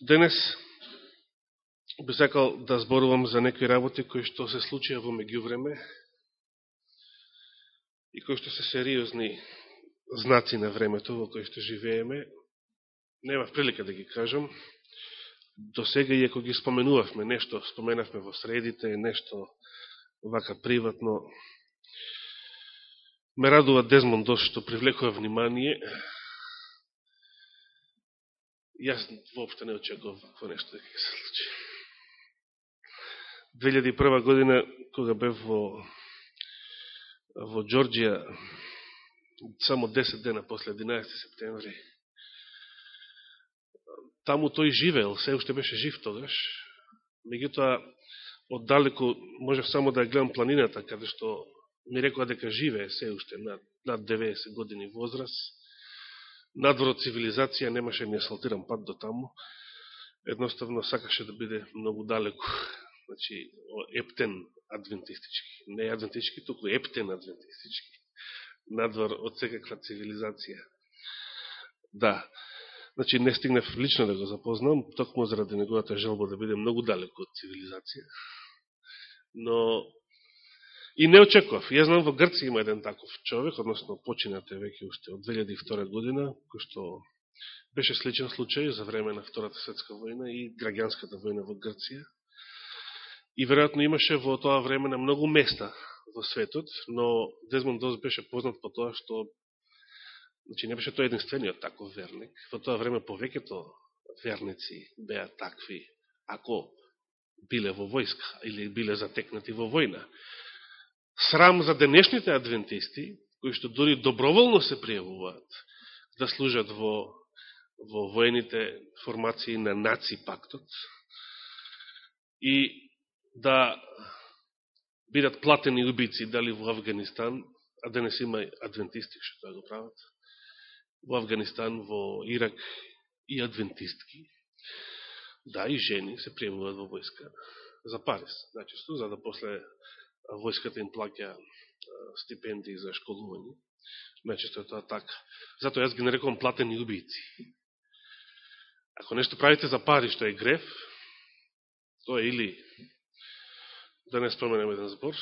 Денес би сакал да зборувам за некои работи кои што се случија во меѓувреме и кои што се сериозни знаци на времето во кои што живееме. Нема прилика да ги кажам. До сега, иако ги споменувавме, нешто споменавме во средите, нешто вака приватно, ме радува Дезмон Дош што привлекува внимание. Јас воопшто не очекував какво нешто да се случи. 2001 година, кога бев во, во Джорджија, само 10 дена после 11 септември, таму тој живеел, се уште беше жив тогаш, меѓутоа, оддалеку можев само да гледам планината, каде што ми рекоа дека живее се уште над, над 90 години возраст, надвор од цивилизација, немаше ни асфалтиран пат до таму, едноставно сакаше да биде многу далеку значи, ептен адвентистички. Не адвентистички, туку ептен адвентистички. Надвор од секаква цивилизација. Да. Значи, не стигнав лично да го запознам, токму заради неговата желба да биде многу далеко од цивилизација. Но и не очекував. Ја знам во Грција има еден таков човек, односно починате веќе уште од 2002 година, кој што беше сличен случај за време на Втората светска војна и граѓанската војна во Грција. И веројатно имаше во тоа време на многу места во светот, но Дезмон Доз беше познат по тоа што значи не беше тој единствениот таков верник. Во тоа време повеќето верници беа такви, ако биле во војска или биле затекнати во војна. Срам за денешните адвентисти, кои што дори доброволно се пријавуваат да служат во, во воените формации на наци пактот и да бидат платени убици, дали во Афганистан, а да денес има адвентисти што тоа го прават, во Афганистан, во Ирак и адвентистки. Да, и жени се приемуваат во војска за Парис, значи, за да после војската им плаќа стипендии за школување. Најчесто е тоа така. Затоа јас ги нарекувам платени убијци. Ако нешто правите за пари што е греф, тоа е или да не споменем еден збор,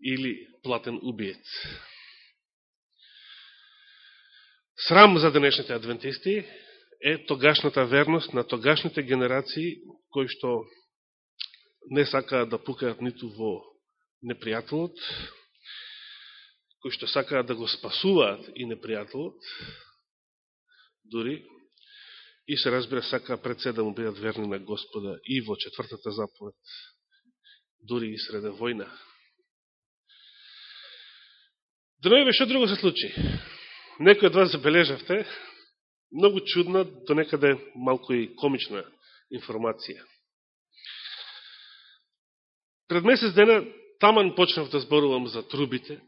или платен убиец. Срам за денешните адвентисти е тогашната верност на тогашните генерации, кои што не сакаат да пукаат ниту во непријателот, кои што сакаат да го спасуваат и непријателот, дури и се разбира сака пред се да му бидат верни на Господа и во четвртата заповед, дури и среде војна. Дноеве што друго се случи? Некој од вас забележавте, многу чудна, до некаде малко и комична информација. Пред месец дена таман почнав да зборувам за трубите.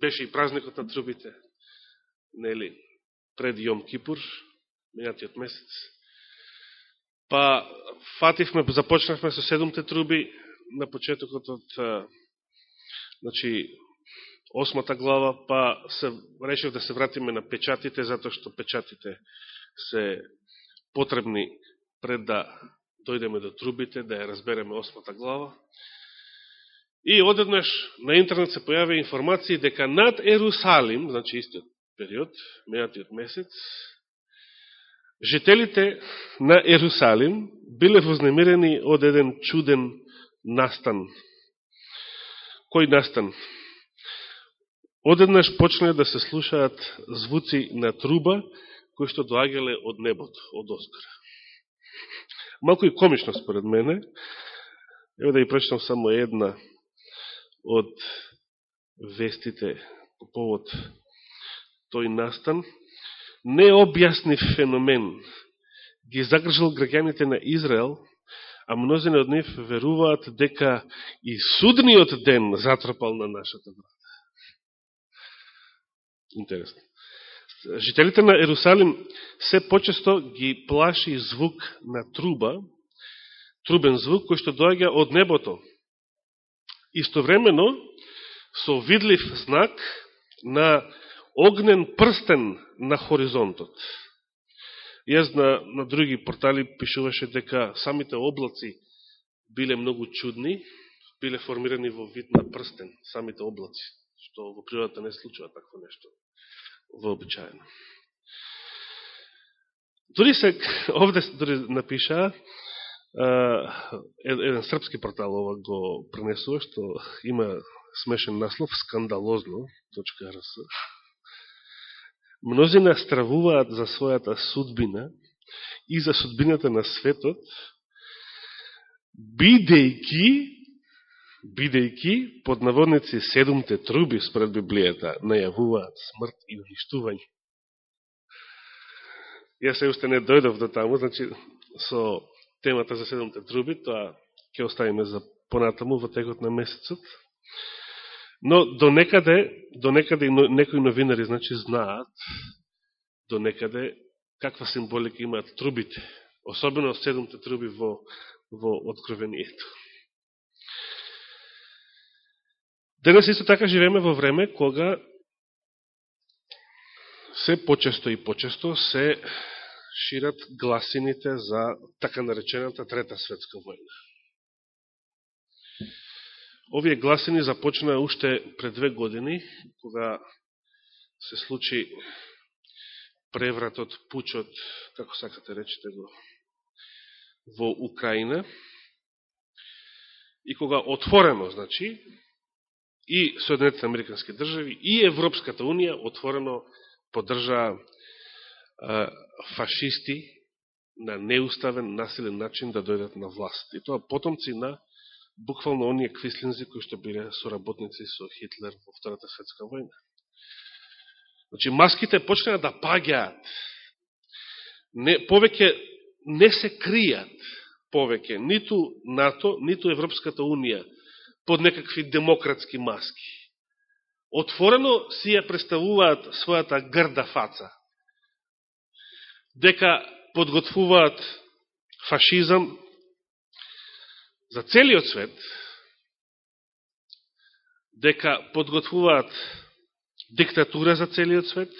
Беше и празникот на трубите, нели, пред Јом Кипур, минатиот месец. Па фативме, започнахме со седумте труби на почетокот од значи, осмата глава, па се решив да се вратиме на печатите, затоа што печатите се потребни пред да дојдеме до трубите, да ја разбереме осмата глава. И одеднаш на интернет се појави информации дека над Ерусалим, значи истиот период, мејатиот месец, Жителите на Ерусалим биле вознемирени од еден чуден настан. Кој настан? Одеднаш почнале да се слушаат звуци на труба, кои што доаѓале од небото, од Оскара. Малко и комично според мене. Ево да ја прочитам само една од вестите по повод тој настан необјаснив феномен ги загржал граѓаните на Израел, а мнозини од нив веруваат дека и судниот ден затрпал на нашата врата. Интересно. Жителите на Ерусалим се почесто ги плаши звук на труба, трубен звук кој што доаѓа од небото. Истовремено, со видлив знак на огнен прстен на хоризонтот. Јас на, на други портали пишуваше дека самите облаци биле многу чудни, биле формирани во вид на прстен, самите облаци, што во природата не случува такво нешто вообичаено. Дори се, овде дори напиша, еден српски портал ова го пренесува, што има смешен наслов, скандалозно.рс. Мнозина стравуваат за својата судбина и за судбината на светот, бидејќи бидејќи под наводници седумте труби спред Библијата најавуваат смрт и уништување. Јас се уште не дојдов до таму, значи со темата за седумте труби, тоа ќе оставиме за понатаму во текот на месецот. Но до некаде, до некаде некои новинари значи знаат до некаде каква символика имаат трубите, особено седумте труби во во откровението. Денес исто така живееме во време кога се почесто и почесто се шират гласините за така наречената Трета светска војна. Овие гласини започнаа уште пред две години, кога се случи превратот, пучот, како сакате речете го, во Украина, и кога отворено, значи, и Соединетите Американски држави и Европската Унија отворено поддржаа фашисти на неуставен, насилен начин да дојдат на власт. И тоа потомци на буквално оние квислинзи кои што биле соработници со Хитлер во Втората светска војна. Значи, маските почнаа да паѓаат. Не, повеќе не се кријат повеќе ниту НАТО, ниту Европската Унија под некакви демократски маски. Отворено си ја представуваат својата грда фаца. Дека подготвуваат фашизам за целиот свет, дека подготвуваат диктатура за целиот свет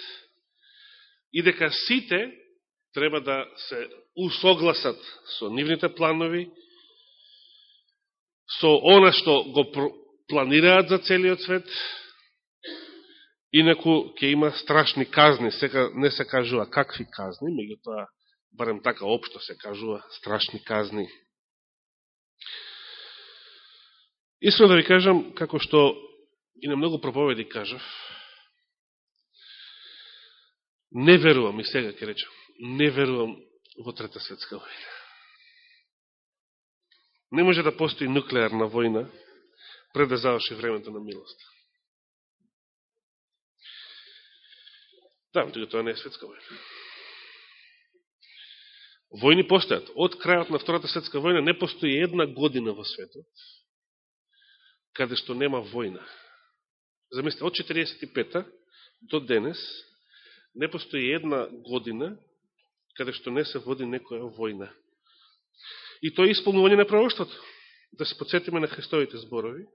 и дека сите треба да се усогласат со нивните планови, со она што го планираат за целиот свет, инаку ќе има страшни казни, сека не се кажува какви казни, меѓутоа, барем така општо се кажува, страшни казни. Искам да ви кажам, како што и на многу проповеди кажав, не верувам, и сега ќе речам, не верувам во Трета светска војна. Не може да постои нуклеарна војна пред да заврши времето на милост. Да, тоа не е светска војна. Војни постојат. Од крајот на Втората светска војна не постои една година во светот каде што нема војна. Замислите, од 45-та до денес не постои една година каде што не се води некоја војна. И тоа е исполнување на пророќството. Да се подсетиме на Христовите зборови.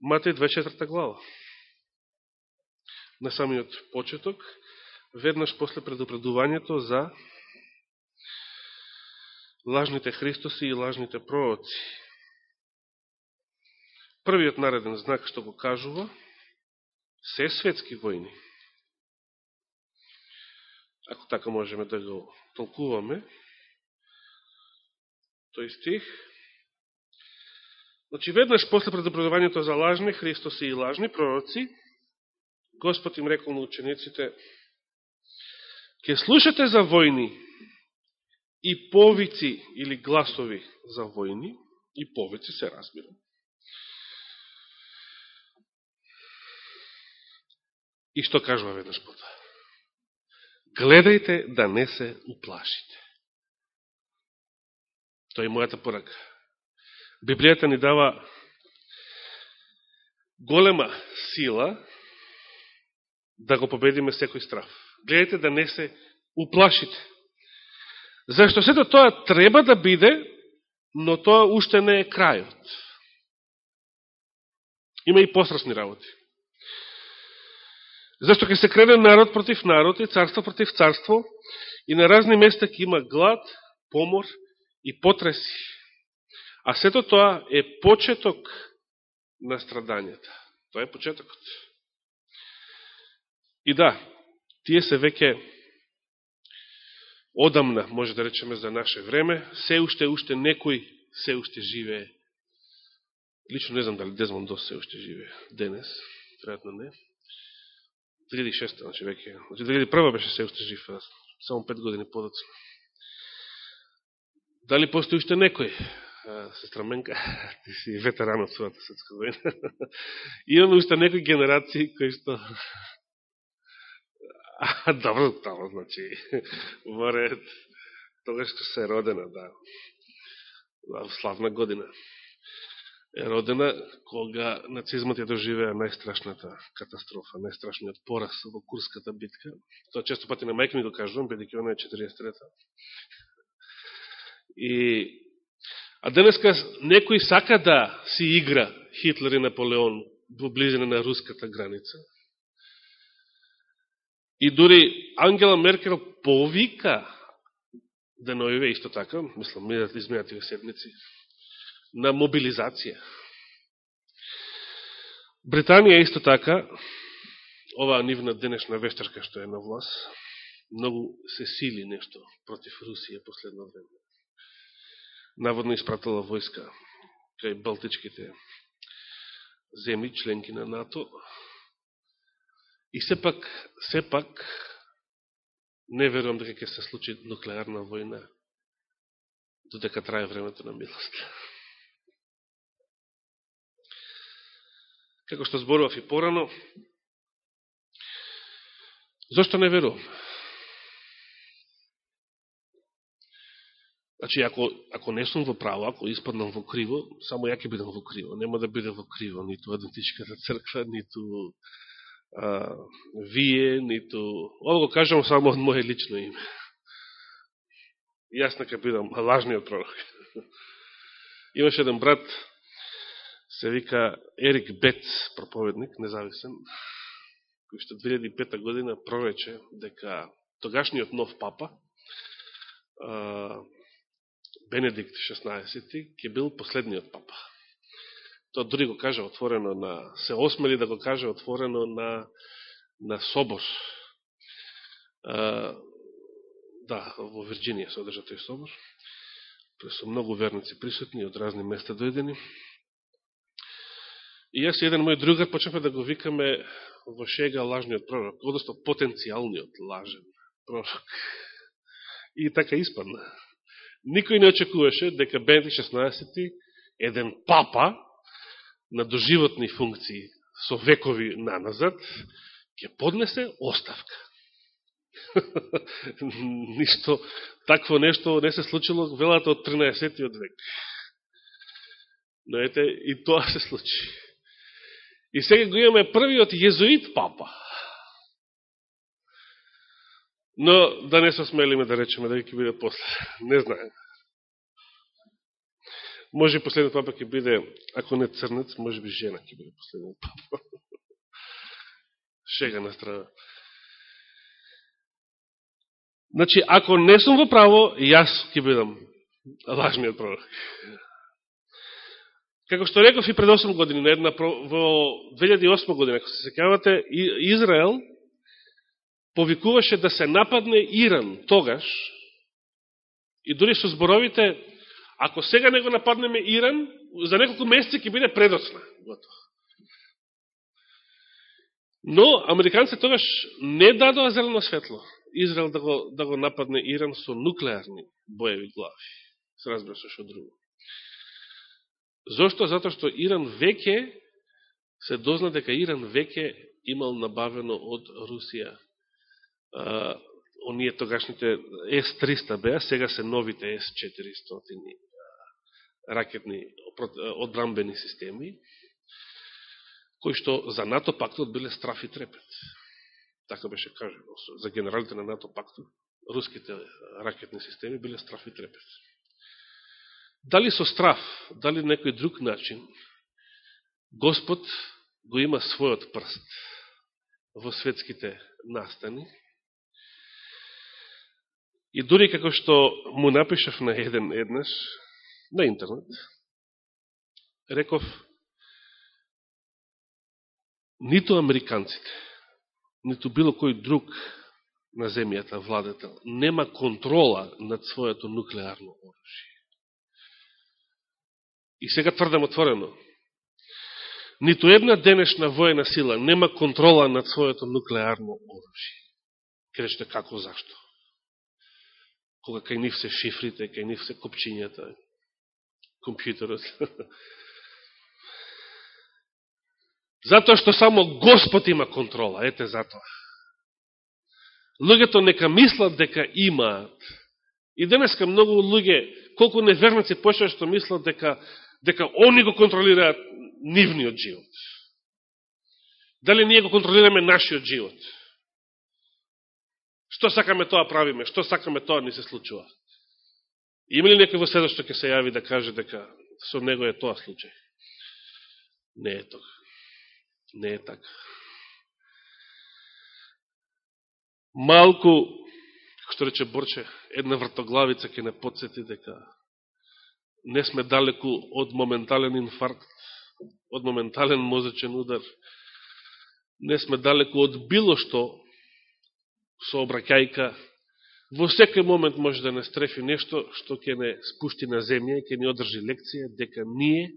Матеј 24 глава. На самиот почеток, веднаш после предупредувањето за лажните Христоси и лажните пророци. Првиот нареден знак што го кажува, се светски војни. Ако така можеме да го толкуваме, тој стих. Значи, веднаш после предупредувањето за лажни Христос и лажни пророци, Господ им рекол на учениците, ќе слушате за војни и повици или гласови за војни, и повици се разбира. И што кажува веднаш потоа? Гледајте да не се уплашите. Тоа е мојата порака. Библијата ни дава голема сила да го победиме секој страв. Гледайте да не се уплашите. Зашто сето тоа треба да биде, но тоа уште не е крајот. Има и посрасни работи. Зашто ќе се крене народ против народ и царство против царство и на разни места ќе има глад, помор и потреси. А сето тоа е почеток на страдањата. Тоа е почетокот. И да, тие се веќе одамна, може да речеме за наше време, се уште уште некој се уште живее. Лично не знам дали Дезмон Дос се уште живее денес, веројатно не. 2006, значи веќе, значи 2001 беше се уште жив, само 5 години подоцна. Дали постои уште некој? Сестра Менка, ти си ветеран од својата светска војна. Имаме уште некои генерации кои што А, добро, тоа значи, море, тогаш што се родена, да, славна година. Е родена кога нацизмот ја доживеа најстрашната катастрофа, најстрашниот пораз во Курската битка. Тоа често пати на мајка ми го кажувам, бидеќи она е 43-та. И А денеска некој сака да си игра Хитлер и Наполеон во близина на руската граница. И дури Ангела Меркел повика да деноиве исто така, мислам, минат изминативе седмици, на мобилизација. Британија исто така, оваа нивна денешна вештарка што е на влас, многу се сили нешто против Русија последно време. Наводно испратила војска кај Балтичките земји, членки на НАТО, И сепак, сепак, не верувам дека ќе се случи нуклеарна војна додека трае времето на милост. Како што зборував и порано, зашто не верувам? Значи, ако, ако не сум во право, ако испаднам во криво, само ја ќе бидам во криво. Нема да биде во криво ниту Адвентичката црква, ниту а, вие, ниту... Ово го кажам само од моје лично име. Јас нека бидам лажниот пророк. Имаше еден брат, се вика Ерик Бец, проповедник, независен, кој што 2005 година прорече дека тогашниот нов папа, Бенедикт 16, ќе бил последниот папа тоа дори го каже отворено на, се осмели да го каже отворено на, на Собор. А, да, во Вирджинија се одржа тој Собор. Тоа со многу верници присутни од разни места дојдени. И јас и еден мој другар почнеме да го викаме во шега лажниот пророк, одnosno потенцијалниот лажен пророк. И така испадна. Никој не очекуваше дека Бенедикт 16 еден папа, на доживотни функции со векови наназад, ќе поднесе оставка. Ништо, такво нешто не се случило велата од 13. век. Но ете, и тоа се случи. И сега го имаме првиот језуит папа. Но да не се смелиме да речеме да ќе биде после. Не знаем. Може и последниот папа ќе биде, ако не црнец, може би жена ќе биде последниот папа. Шега на страна. Значи, ако не сум во право, јас ќе бидам лажниот пророк. Како што реков и пред 8 години, на една, во 2008 година, ако се секавате, Израел повикуваше да се нападне Иран тогаш, и дори со зборовите Ако сега не го нападнеме Иран, за неколку месеци ќе биде предоцна. Готово. Но, американците тогаш не дадоа зелено светло. Израел да го, да го нападне Иран со нуклеарни боеви глави. Се разбира со шо друго. Зошто? затоа што Иран веќе, се дозна дека Иран веќе имал набавено од Русија оние тогашните С-300 беа, сега се новите С-400 ракетни одбрамбени системи, кои што за НАТО пактот биле страф и трепет. Така беше кажено. За генералите на НАТО пактот, руските ракетни системи биле страф и трепет. Дали со страф, дали некој друг начин, Господ го има својот прст во светските настани. И дури како што му напишав на еден еднаш, на интернет, реков, ниту американците, ниту било кој друг на земјата владетел, нема контрола над своето нуклеарно оружие. И сега тврдам отворено, ниту една денешна воена сила нема контрола над своето нуклеарно оружие. Кажете како, зашто? Кога кај нив се шифрите, кај нив се копчињата, компјутерот. Затоа што само Господ има контрола, ете затоа. Луѓето нека мислат дека имаат. И денеска многу луѓе, колку неверници почнаа што мислат дека дека они го контролираат нивниот живот. Дали ние го контролираме нашиот живот? Што сакаме тоа правиме? Што сакаме тоа ни се случува? Има ли некој во седа што ќе се јави да каже дека со него е тоа случај? Не е тоа. Не е така. Малку, што рече Борче, една вртоглавица ќе не подсети дека не сме далеку од моментален инфаркт, од моментален мозечен удар, не сме далеку од било што сообраќајка во секој момент може да не стрефи нешто што ќе не спушти на земја и ќе ни одржи лекција дека ние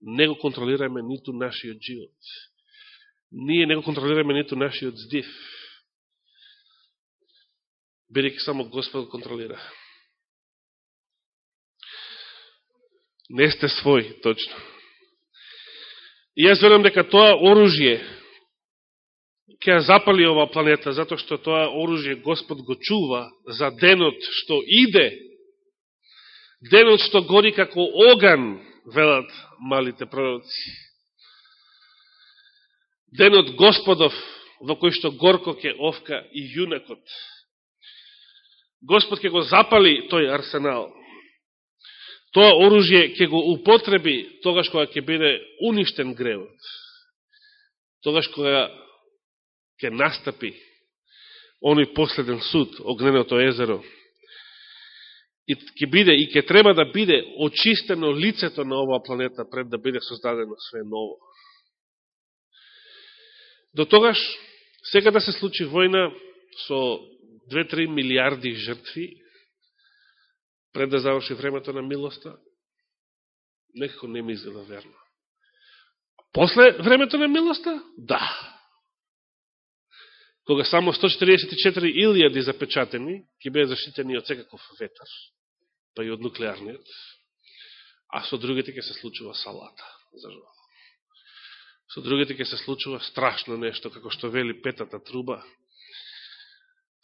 не го контролираме ниту нашиот живот. Ние не го контролираме ниту нашиот здив. Бидеќи само Господ контролира. Не сте свој, точно. И јас верам дека тоа оружје ќе запали оваа планета, затоа што тоа оружје Господ го чува за денот што иде, денот што гори како оган, велат малите пророци. Денот Господов, во кој што горко ќе овка и јунакот. Господ ќе го запали тој арсенал тоа оружје ќе го употреби тогаш кога ќе биде уништен гревот. Тогаш кога ќе настапи оној последен суд, огненото езеро, и ќе биде и ќе треба да биде очистено лицето на оваа планета пред да биде создадено све ново. До тогаш, сега да се случи војна со 2-3 милиарди жртви, пред да заврши времето на милоста, некако не ми изгледа верно. После времето на милоста? Да. Кога само 144 илјади запечатени, ќе бидат заштитени од секаков ветар, па и од нуклеарниот, а со другите ќе се случува салата, за жал. Со другите ќе се случува страшно нешто, како што вели петата труба,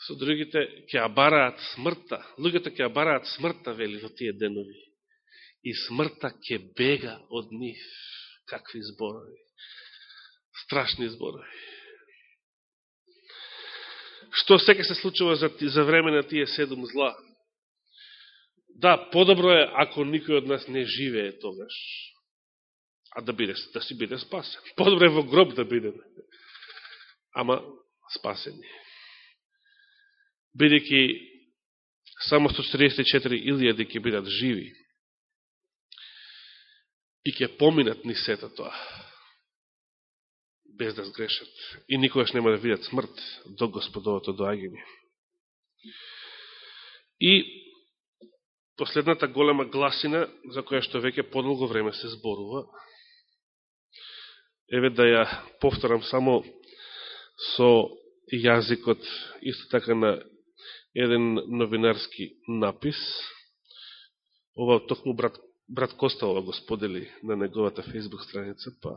со другите ќе абараат бараат смртта. Луѓето ќе абараат бараат смртта, вели, во тие денови. И смртта ќе бега од нив. Какви зборови. Страшни зборови. Што сека се случува за, за време на тие седум зла? Да, подобро е ако никој од нас не живее тогаш, а да, биде, да си биде спасен. Подобро е во гроб да бидеме. Ама спасени бидеќи само 144 илјади ќе бидат живи и ќе поминат ни сета тоа, без да сгрешат. И никогаш нема да видат смрт до Господовото доаѓање. И последната голема гласина, за која што веќе подолго време се зборува, еве да ја повторам само со јазикот, исто така на еден новинарски напис. Ова токму брат, брат Косталова го сподели на неговата фейсбук страница, па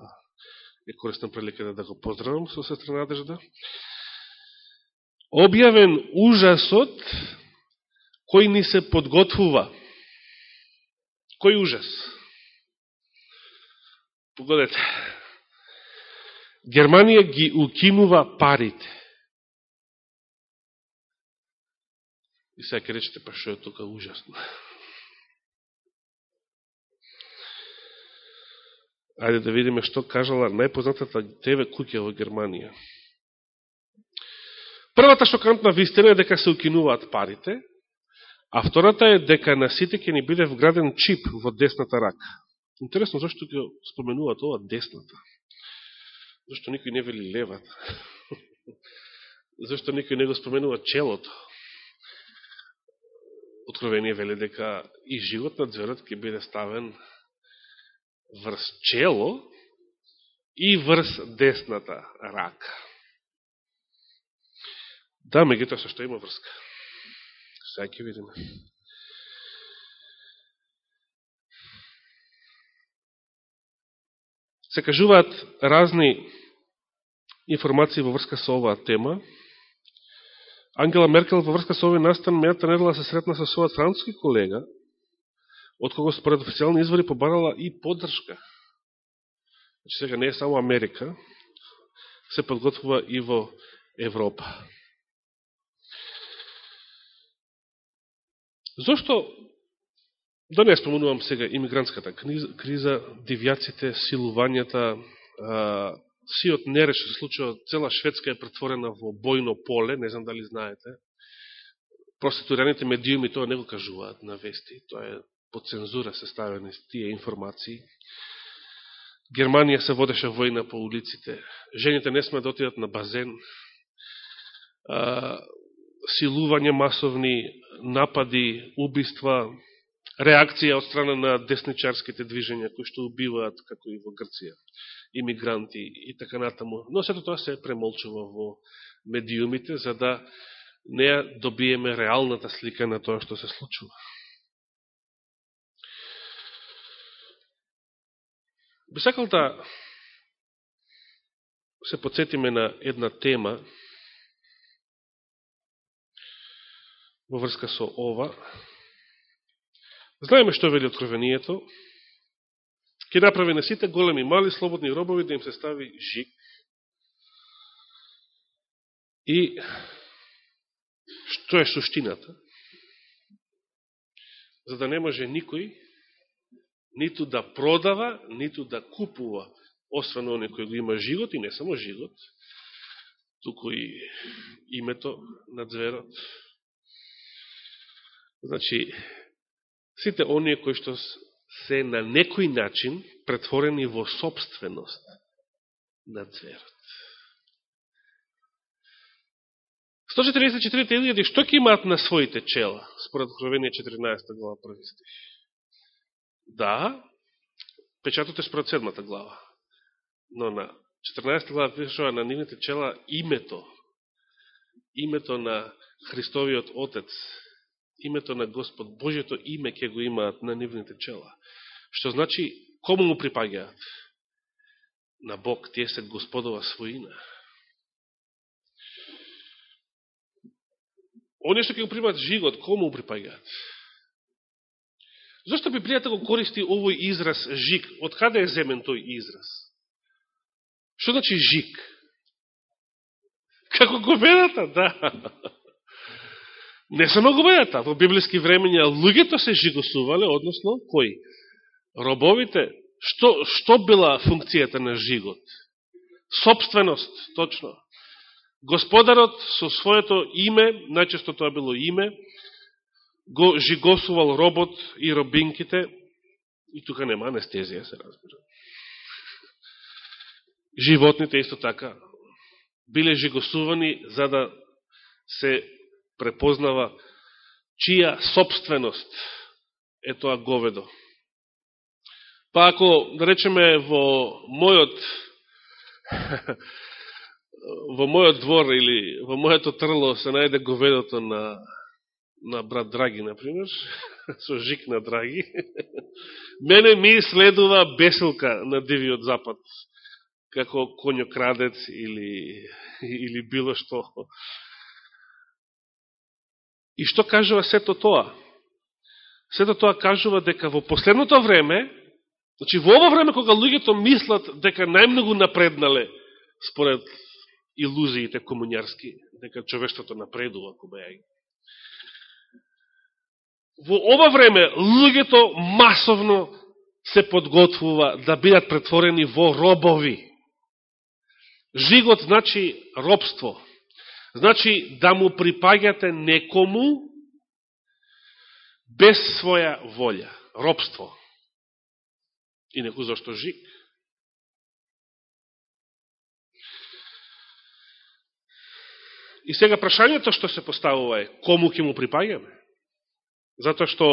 е корисна прилика да, да го поздравам со сестра Надежда. Објавен ужасот кој ни се подготвува. Кој ужас? Погодете. Германија ги укинува парите. И сега ќе речете, па што е тука ужасно. Ајде да видиме што кажала најпознатата ТВ куќа во Германија. Првата шокантна вистина е дека се укинуваат парите, а втората е дека на сите ќе ни биде вграден чип во десната рака. Интересно, зашто ќе споменуваат ова десната? Зашто никој не вели левата? Зашто никој не го споменува челото? Откровение вели дека и живот на зверот ќе биде ставен врз чело и врз десната рака. Да, меѓутоа со што има врска. Сега ќе видиме. Се кажуваат разни информации во врска со оваа тема. Ангела Меркел во врска со овој настан мејата недела се сретна со својот француски колега, од кого според официјални извори побарала и поддршка. Значи сега не е само Америка, се подготвува и во Европа. Зошто, да не споменувам сега имигрантската криза, дивјаците, силувањата, сиот нерешен случај, цела Шведска е претворена во бојно поле, не знам дали знаете. Проституираните медиуми тоа не го кажуваат на вести, тоа е по цензура се ставени тие информации. Германија се водеше војна по улиците. Жените не сме да отидат на базен. А, силување масовни, напади, убиства, реакција од страна на десничарските движења кои што убиваат, како и во Грција, имигранти и така натаму. Но сето тоа се премолчува во медиумите, за да не добиеме реалната слика на тоа што се случува. Би сакал да се подсетиме на една тема во врска со ова. Знаеме што вели откровението. Ке направи на сите големи мали слободни робови да им се стави жик. И што е суштината? За да не може никој ниту да продава, ниту да купува, освен оне кој го има жигот, и не само жигот, туку и името на зверот. Значи, сите оние кои што се на некој начин претворени во собственост на зверот. 144.000 што ќе имаат на своите чела, според Откровение 14 глава први стих? Да, печатот е според седмата глава. Но на 14 глава пишува на нивните чела името, името на Христовиот Отец, името на Господ, Божјето име ќе го имаат на нивните чела. Што значи, кому му припагаат? На Бог, тие се Господова своина. Оние што ќе го примат жигот, кому му припагаат? Зошто Библијата го користи овој израз жик? Од каде е земен тој израз? Што значи жик? Како губената, да. Не само губената, Во библиски времења луѓето се жигосувале, односно, кои? Робовите. Што, што била функцијата на жигот? Собственост, точно. Господарот со своето име, најчесто тоа било име, го жигосувал робот и робинките, и тука нема анестезија, се разбира. Животните исто така биле жигосувани за да се препознава чија собственост е тоа говедо. Па ако, да речеме, во мојот во мојот двор или во мојето трло се најде говедото на на брат Драги, например, со жик на Драги, мене ми следува беселка на Дивиот Запад, како конјокрадец или, или било што. И што кажува сето тоа? Сето тоа кажува дека во последното време, значи во ова време кога луѓето мислат дека најмногу напреднале според илузиите комуњарски, дека човештвото напредува, кога ја во ова време луѓето масовно се подготвува да бидат претворени во робови. Жигот значи робство. Значи, да му припаѓате некому без своја волја, робство. И неку зашто жиг. И сега прашањето што се поставува е, кому ќе му припаѓаме? Затоа што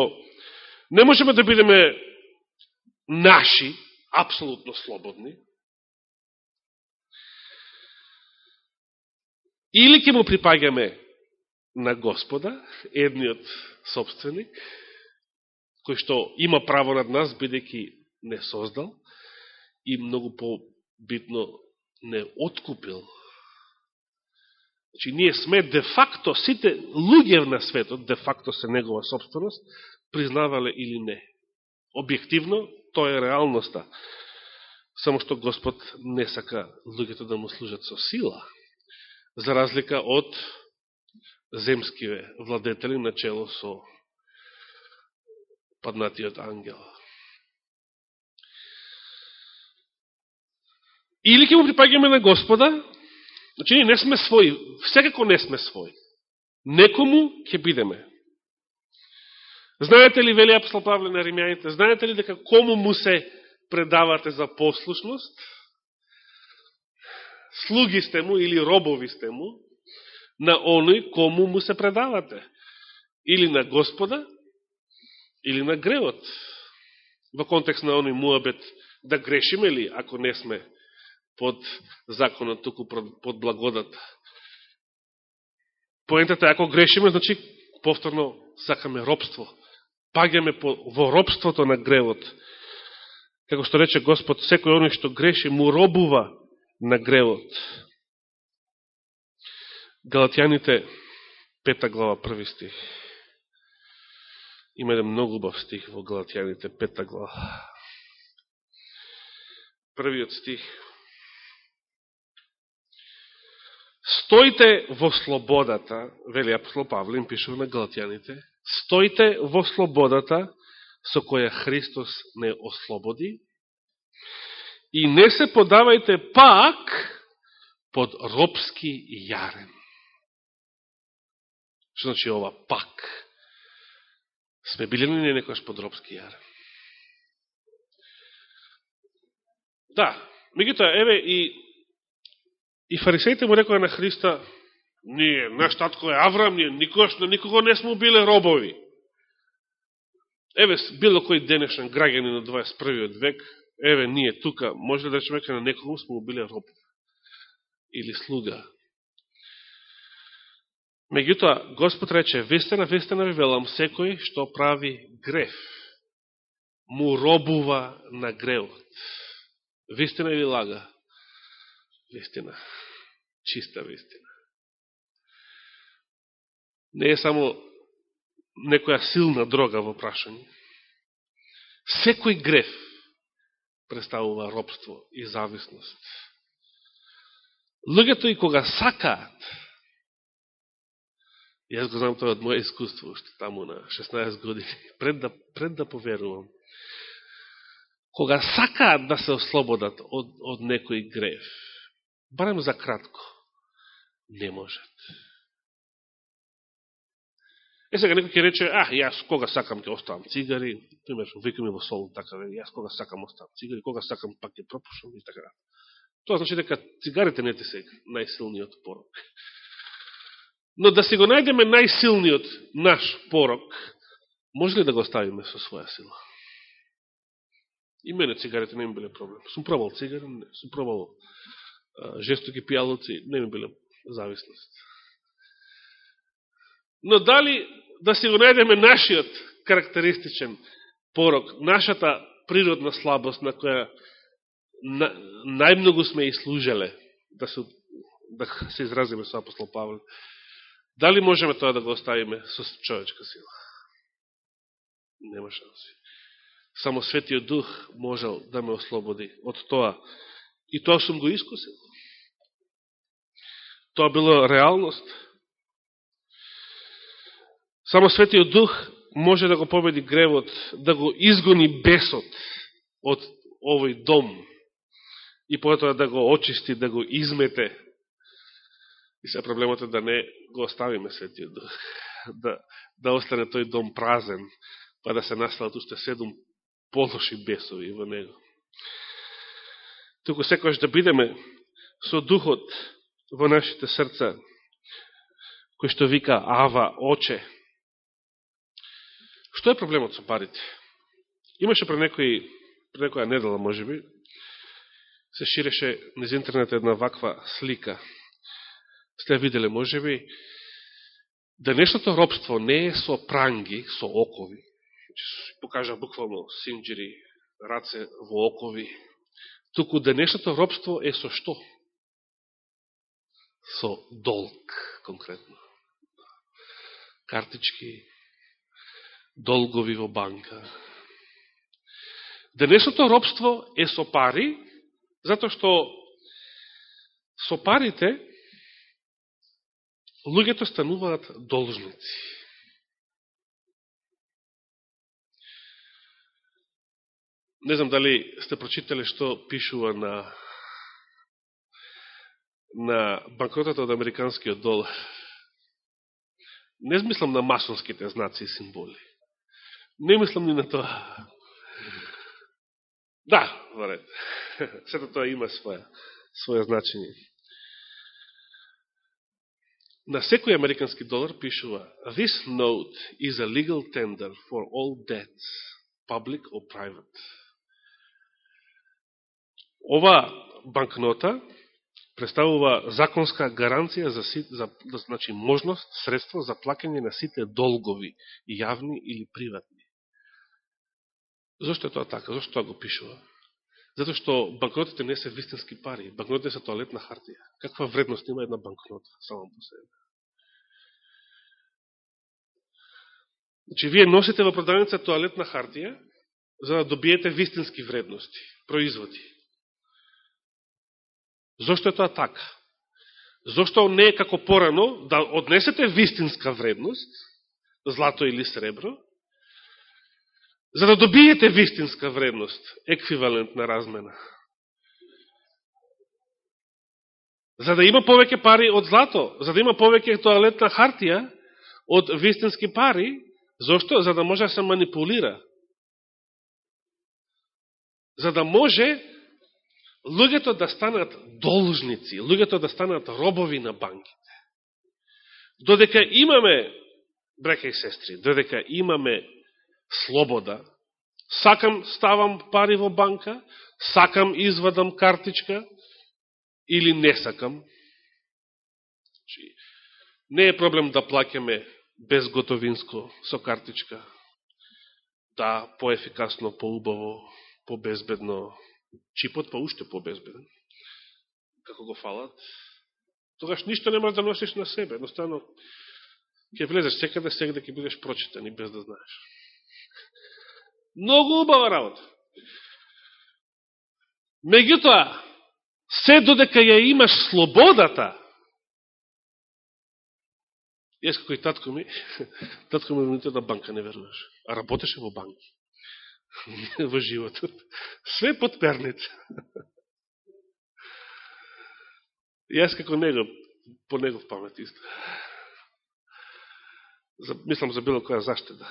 не можеме да бидеме наши, апсолутно слободни, или ќе му припаѓаме на Господа, едниот собственик, кој што има право над нас, бидејќи не создал и многу по-битно не откупил. Значи, ние сме де-факто, сите луѓе на светот, де-факто се негова собственост, признавале или не. Објективно, тоа е реалноста. Само што Господ не сака луѓето да му служат со сила, за разлика од земскиве владетели на чело со паднатиот ангел. Или ќе му припаѓаме на Господа, значи ние не сме своји, секако не сме своји. Некому ќе бидеме. Знаете ли, вели апостол Павле на римјаните, знаете ли дека кому му се предавате за послушност? Слуги сте му или робови сте му, на оној кому му се предавате. Или на Господа, или на гревот. Во контекст на оној муабет, да грешиме ли, ако не сме под законот, туку под благодата. Поентата е, ако грешиме, значи повторно сакаме робство. Пагаме во робството на гревот. Како што рече Господ, секој оној што греши, му робува на гревот. Галатјаните, пета глава, први стих. Има еден многу убав стих во Галатјаните, пета глава. Првиот стих. Стојте во слободата, вели апостол Павле, им пишува на Галатјаните, Стојте во слободата со која Христос не ослободи и не се подавајте пак под робски јарен. Што значи ова пак? Сме били ли не некојаш под робски јарен? Да, меѓутоа, еве и и фарисеите му рекоа на Христа, ние, наш татко е Аврам, ние никош на никого не сме биле робови. Еве, било кој денешен граѓани на 21. век, еве, ние тука, може да речеме на некого сме биле роб или слуга. Меѓутоа, Господ рече, вестена, вестена ви велам, секој што прави греф, му робува на греот. Вистина ви лага. Вистина. Чиста вистина. Не е само некоја силна дрога во прашање. Секој греф представува робство и зависност. Луѓето и кога сакаат Јас го знам тоа од моје искуство, што таму на 16 години, пред да, пред да поверувам. Кога сакаат да се ослободат од, од некој греф, барем за кратко, не можат. Е сега некој ќе рече, а, јас кога сакам ќе оставам цигари, пример, викаме во сол, така, јас кога сакам оставам цигари, кога сакам пак ќе пропушам и така. Тоа значи дека цигарите не ти се најсилниот порок. Но да си го најдеме најсилниот наш порок, може ли да го оставиме со своја сила? И мене цигарите не им биле проблем. Сум пробал цигари, не. Сум пробал жестоки пијалоци, не ми биле зависност. Но дали да си го најдеме нашиот карактеристичен порок, нашата природна слабост на која на, најмногу сме и служеле, да се, да се изразиме со апостол Павле, Дали можеме тоа да го оставиме со човечка сила? Нема шанси. Само Светиот Дух можел да ме ослободи од тоа. И тоа сум го искусил. Тоа било реалност. Само Светиот Дух може да го победи гревот, да го изгони бесот од овој дом и потоа да го очисти, да го измете И се проблемот е да не го оставиме светиот дух, да, да остане тој дом празен, па да се настават уште седум полоши бесови во него. Туку секојаш да бидеме со духот во нашите срца, кој што вика Ава, Оче. Што е проблемот со парите? Имаше пред некој, пред некоја недела, може би, се ширеше низ интернет една ваква слика – сте виделе, може би, да денешното робство не е со пранги, со окови, покажа буквално синджири, раце во окови, туку денешното робство е со што? Со долг, конкретно. Картички, долгови во банка. Денешното робство е со пари, затоа што со парите луѓето стануваат должници. Не знам дали сте прочитали што пишува на на банкротата од американскиот долар. Не мислам на масонските знаци и символи. Не мислам ни на тоа. Да, во ред. Сето тоа има своја, своја значење на секој американски долар пишува This note is a legal tender for all debts, public or private. Ова банкнота представува законска гаранција за, за, за значи, можност, средство за плакање на сите долгови, јавни или приватни. Зошто е тоа така? Зошто тоа го пишува? Зато што банкнотите не се вистински пари, банкнотите се тоалетна хартија. Каква вредност има една банкнота само по себе? Значи, вие носите во продавница тоалетна хартија, за да добиете вистински вредности, производи. Зошто е тоа така? Зошто не е како порано да однесете вистинска вредност, злато или сребро, за да добиете вистинска вредност, еквивалентна размена. За да има повеќе пари од злато, за да има повеќе тоалетна хартија од вистински пари, Зошто? За да може да се манипулира. За да може луѓето да станат должници, луѓето да станат робови на банките. Додека имаме, брека и сестри, додека имаме слобода, сакам ставам пари во банка, сакам извадам картичка или не сакам. Значи, не е проблем да плакеме безготовинско со картичка. Да, поефикасно, поубаво, побезбедно. Чипот па уште побезбеден. Како го фалат. Тогаш ништо не можеш да носиш на себе. Едноставно, ќе влезеш секаде, секаде ќе бидеш прочитан и без да знаеш. Многу убава работа. Меѓутоа, се додека ја имаш слободата, Јас како и татко ми, татко ми нито на да банка не веруваш, а работеше во банки. во животот. Све под перница. Јас како него, по негов памет исто. За, мислам за било која заштеда.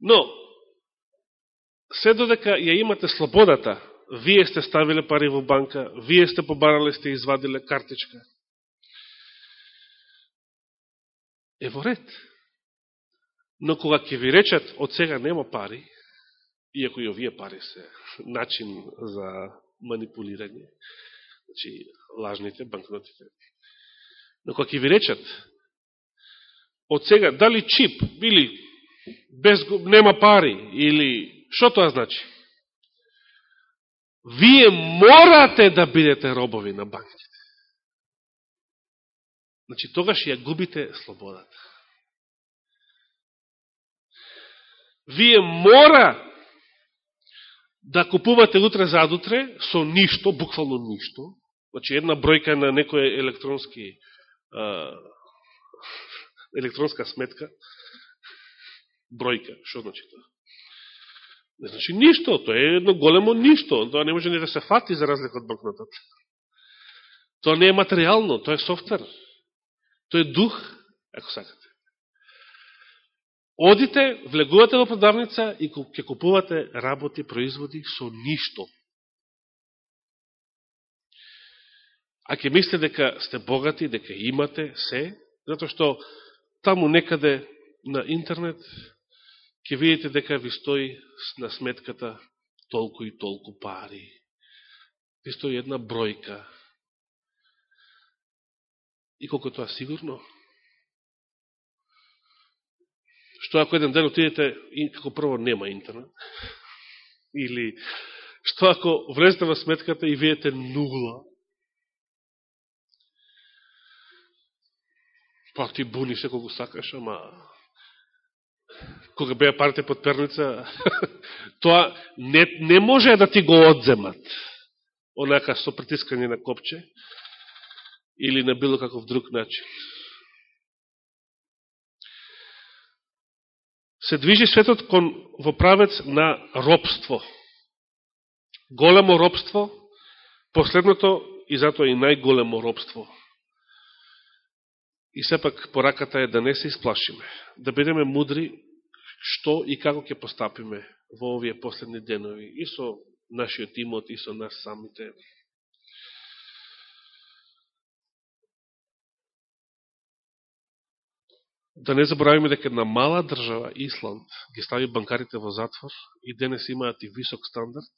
Но, се додека ја имате слободата, вие сте ставиле пари во банка, вие сте побарале, сте извадиле картичка, е во ред. Но кога ќе ви речат од сега нема пари, иако и овие пари се начин за манипулирање, значи лажните, банкнотите, но кога ќе ви речат од сега, дали чип, или без, нема пари, или што тоа значи? Вие морате да бидете робови на банките. Значи, тогаш ја губите слободата. Вие мора да купувате утре задутре со ништо, буквално ништо, значи една бројка на некој електронски а, електронска сметка, бројка, што значи тоа? Не значи ништо, тоа е едно големо ништо, тоа не може ни да се фати за разлика од банкнотата. Тоа не е материјално, тоа е софтвер. Тоа е дух, ако сакате. Одите, влегувате во продавница и ќе купувате работи, производи со ништо. А ќе мислите дека сте богати, дека имате се, затоа што таму некаде на интернет ќе видите дека ви стои на сметката толку и толку пари. Ви стои една бројка. И колко тоа сигурно? Што ако еден ден отидете и како прво нема интернет? Или што ако влезете во сметката и видите нула? пак ти буни се кога сакаш, ама кога беа парите под перница, тоа не, не може да ти го одземат. Онака со притискање на копче или на било каков друг начин. Се движи светот кон во правец на робство. Големо робство, последното и затоа и најголемо робство. И сепак пораката е да не се исплашиме, да бидеме мудри што и како ќе постапиме во овие последни денови и со нашиот имот и со нас самите. Да не заборавиме дека една мала држава, Исланд, ги стави банкарите во затвор и денес имаат и висок стандард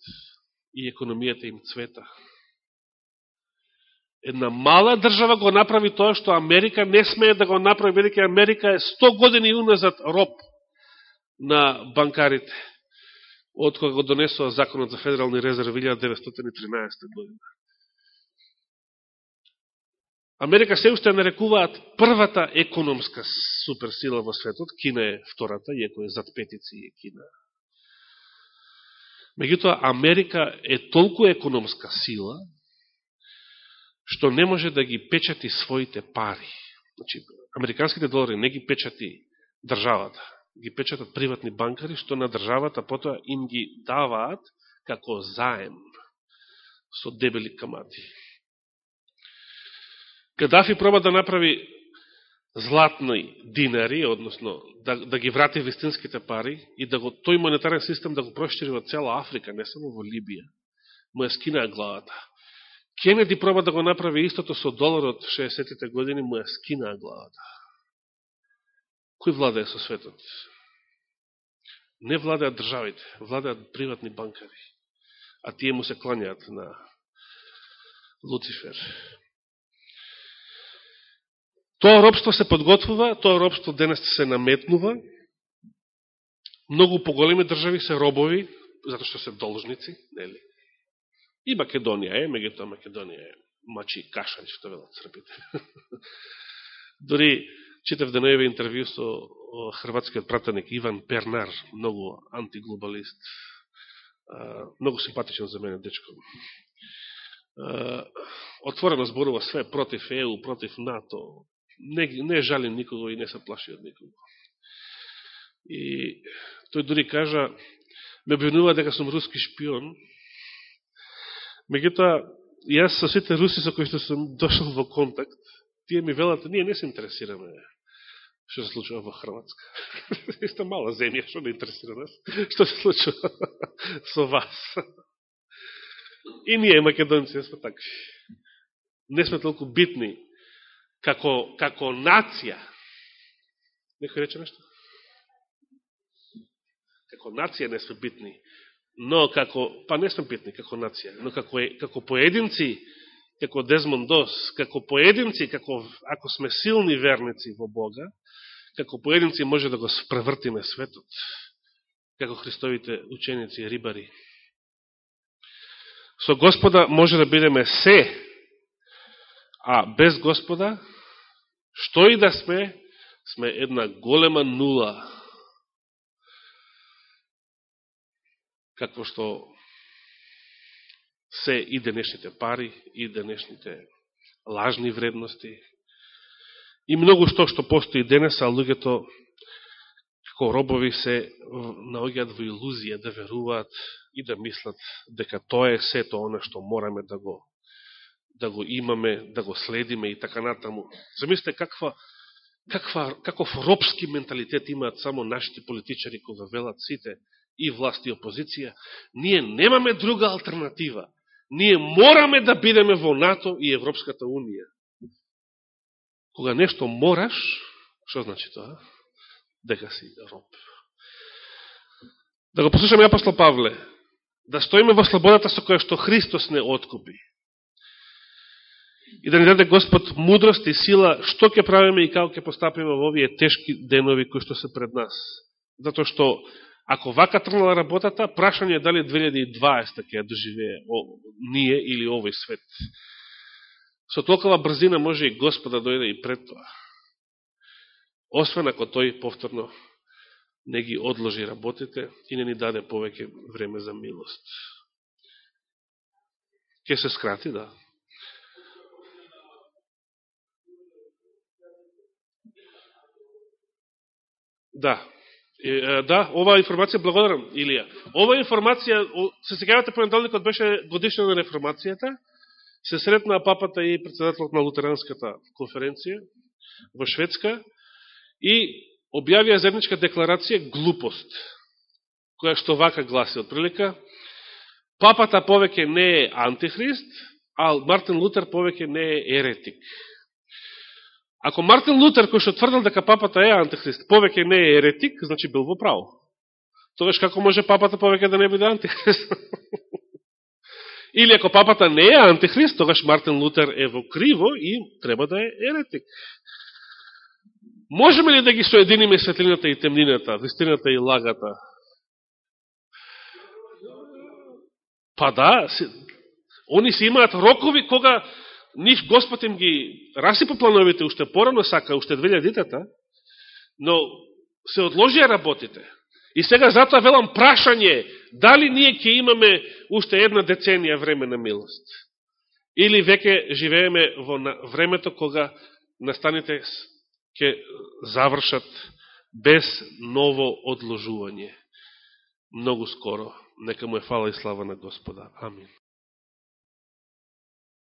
и економијата им цвета. Една мала држава го направи тоа што Америка не смее да го направи, велики Америка е 100 години уназад роб на банкарите, од кога го донесува Законот за Федерални резерви 1913 година. Америка се уште нарекуваат првата економска суперсила во светот, Кина е втората, иако е зад петици е Кина. Меѓутоа, Америка е толку економска сила, што не може да ги печати своите пари. Значи, американските долари не ги печати државата, ги печатат приватни банкари, што на државата потоа им ги даваат како заем со дебели камати. Кадафи проба да направи златни динари, односно да, да ги врати вистинските пари и да го тој монетарен систем да го прошири во цела Африка, не само во Либија. Му ја скинаа главата. Кенеди проба да го направи истото со доларот 60-те години, му ја скинаа главата. Кој владае со светот? Не владеат државите, владеат приватни банкари. А тие му се кланјаат на Луцифер. Тоа робство се подготвува, тоа робство денес се наметнува. Многу поголеми држави се робови, затоа што се должници, нели? И Македонија е, меѓутоа Македонија е мачи и што да велат српите. Дори читав денееве интервју со хрватскиот пратеник Иван Пернар, многу антиглобалист, многу симпатичен за мене дечко. Отворено зборува све против ЕУ, против НАТО, не, не жали никого и не се плаши од никого. И тој дури кажа, ме обвинува дека сум руски шпион, меѓутоа, јас со сите руси со кои што сум дошол во контакт, тие ми велат, ние не се интересираме што се случува во Хрватска. Исто мала земја, што не интересира нас, што се случува со вас. И ние, македонци, сме такви. Не сме толку битни како, како нација, некој рече нешто? Како нација не сме битни, но како, па не сме битни како нација, но како, како поединци, како Дезмон Дос, како поединци, како, ако сме силни верници во Бога, како поединци може да го превртиме светот, како Христовите ученици и рибари. Со Господа може да бидеме се, а без Господа Што и да сме, сме една голема нула. Како што се и денешните пари, и денешните лажни вредности, и многу што што постои денес, а луѓето како робови се наоѓаат во илузија да веруваат и да мислат дека тоа е сето оно што мораме да го да го имаме, да го следиме и така натаму. Замислите каква, каква, каков робски менталитет имаат само нашите политичари кога велат сите и власт и опозиција. Ние немаме друга альтернатива. Ние мораме да бидеме во НАТО и Европската Унија. Кога нешто мораш, што значи тоа? Дека си роб. Да го послушаме апостол Павле, да стоиме во слободата со која што Христос не откупи. И да ни даде Господ мудрост и сила што ќе правиме и како ќе постапиме во овие тешки денови кои што се пред нас. Зато што ако вака трнала работата, прашање е дали 2020 ќе ја доживее ние или овој свет. Со толкова брзина може и Господ да дојде и пред тоа. Освен ако тој повторно не ги одложи работите и не ни даде повеќе време за милост. Ке се скрати, да. Да. Да, оваа информација, благодарам, Илија. Оваа информација, се сегавате понеделникот беше годишна на реформацијата, се сретна папата и председателот на Лутеранската конференција во Шведска и објавија заедничка декларација глупост, која што вака гласи од прилика, папата повеќе не е антихрист, а Мартин Лутер повеќе не е еретик. Ако Мартин Лутер, кој што тврдил дека папата е антихрист, повеќе не е еретик, значи бил во право. Тогаш како може папата повеќе да не биде антихрист? Или ако папата не е антихрист, тогаш Мартин Лутер е во криво и треба да е еретик. Можеме ли да ги соединиме светлината и темнината, вистината и лагата? Па да, они се имаат рокови кога нив Господ им ги расипа плановите уште порано сака, уште 2000-тата, но се одложија работите. И сега затоа велам прашање, дали ние ќе имаме уште една деценија време на милост? Или веќе живееме во времето кога настаните ќе завршат без ново одложување. Многу скоро. Нека му е фала и слава на Господа. Амин.